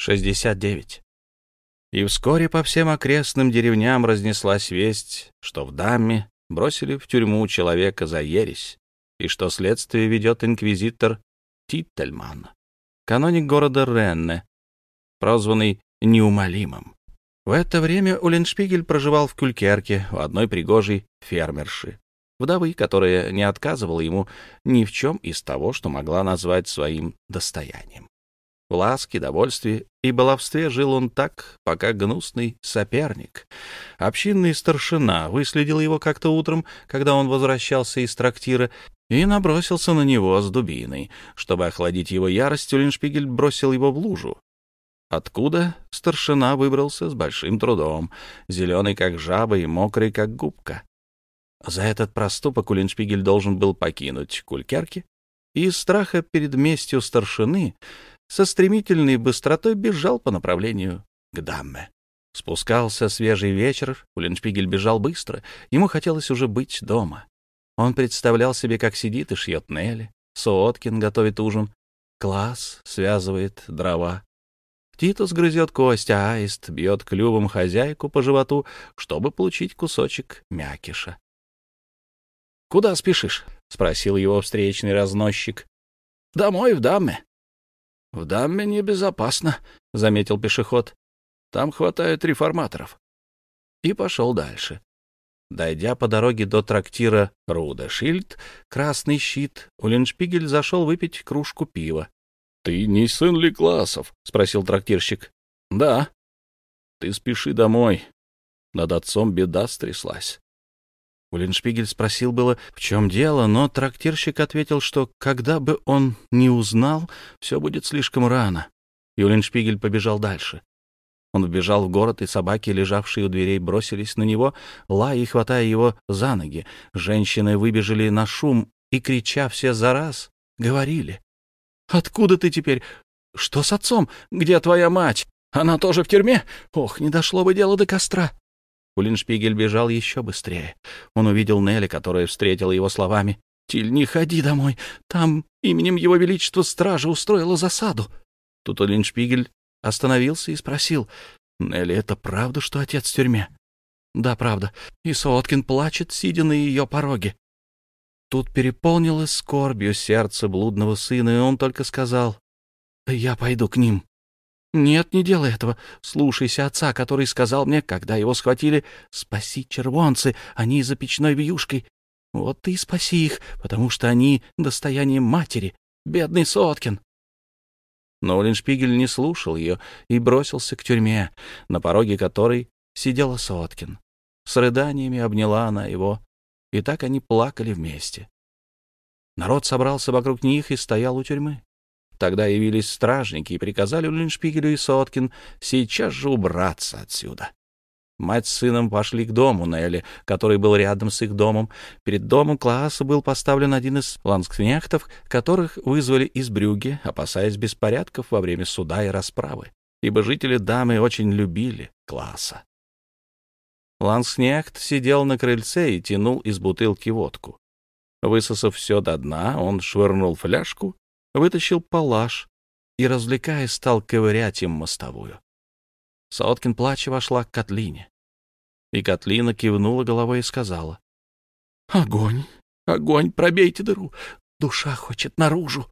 69. И вскоре по всем окрестным деревням разнеслась весть, что в Дамме бросили в тюрьму человека за ересь, и что следствие ведет инквизитор Титтельман, каноник города Ренне, прозванный Неумолимым. В это время Уллиншпигель проживал в Кюлькерке у одной пригожей фермерши, вдовы, которая не отказывала ему ни в чем из того, что могла назвать своим достоянием. В ласке, довольстве и баловстве жил он так, пока гнусный соперник, общинный старшина, выследил его как-то утром, когда он возвращался из трактира, и набросился на него с дубиной. Чтобы охладить его ярость, Уллиншпигель бросил его в лужу. Откуда старшина выбрался с большим трудом, зеленый как жаба и мокрый как губка. За этот проступок Уллиншпигель должен был покинуть кулькерки, и из страха перед местью старшины со стремительной быстротой бежал по направлению к Дамме. Спускался свежий вечер, Уллиншпигель бежал быстро, ему хотелось уже быть дома. Он представлял себе, как сидит и шьет Нелли, Сооткин готовит ужин, Класс связывает дрова. Титус грызет кость, а аист бьет клювом хозяйку по животу, чтобы получить кусочек мякиша. — Куда спешишь? — спросил его встречный разносчик. — Домой, в Дамме. — В Дамме небезопасно, — заметил пешеход. — Там хватает реформаторов. И пошел дальше. Дойдя по дороге до трактира Руда Шильд, Красный щит, Уллиншпигель зашел выпить кружку пива. — Ты не сын ли классов? — спросил трактирщик. — Да. — Ты спеши домой. Над отцом беда стряслась. Уллиншпигель спросил было, в чем дело, но трактирщик ответил, что когда бы он не узнал, все будет слишком рано. И Уллиншпигель побежал дальше. Он вбежал в город, и собаки, лежавшие у дверей, бросились на него, лая и хватая его за ноги. Женщины выбежали на шум и, крича все за раз, говорили. «Откуда ты теперь? Что с отцом? Где твоя мать? Она тоже в тюрьме? Ох, не дошло бы дело до костра!» Улиншпигель бежал еще быстрее. Он увидел Нелли, которая встретила его словами. «Тиль, не ходи домой. Там именем Его Величества стража устроила засаду». Тут Улиншпигель остановился и спросил. «Нелли, это правда, что отец в тюрьме?» «Да, правда. И Сооткин плачет, сидя на ее пороге». Тут переполнилось скорбью сердце блудного сына, и он только сказал, «Я пойду к ним». «Нет, не делай этого. Слушайся отца, который сказал мне, когда его схватили, спаси червонцы, они за печной вьюшкой. Вот ты и спаси их, потому что они достояние матери, бедный Соткин». Но Уллиншпигель не слушал ее и бросился к тюрьме, на пороге которой сидела Соткин. С рыданиями обняла она его, и так они плакали вместе. Народ собрался вокруг них и стоял у тюрьмы. Тогда явились стражники и приказали Уллиншпигелю и Соткин сейчас же убраться отсюда. Мать с сыном пошли к дому Нелли, который был рядом с их домом. Перед домом Клааса был поставлен один из ланскнехтов, которых вызвали из Брюги, опасаясь беспорядков во время суда и расправы, ибо жители дамы очень любили Клааса. Ланскнехт сидел на крыльце и тянул из бутылки водку. Высосав все до дна, он швырнул фляжку вытащил палаш и, развлекаясь, стал ковырять им мостовую. Соткин, плача, вошла к Котлине. И Котлина кивнула головой и сказала. — Огонь, огонь, пробейте дыру, душа хочет наружу.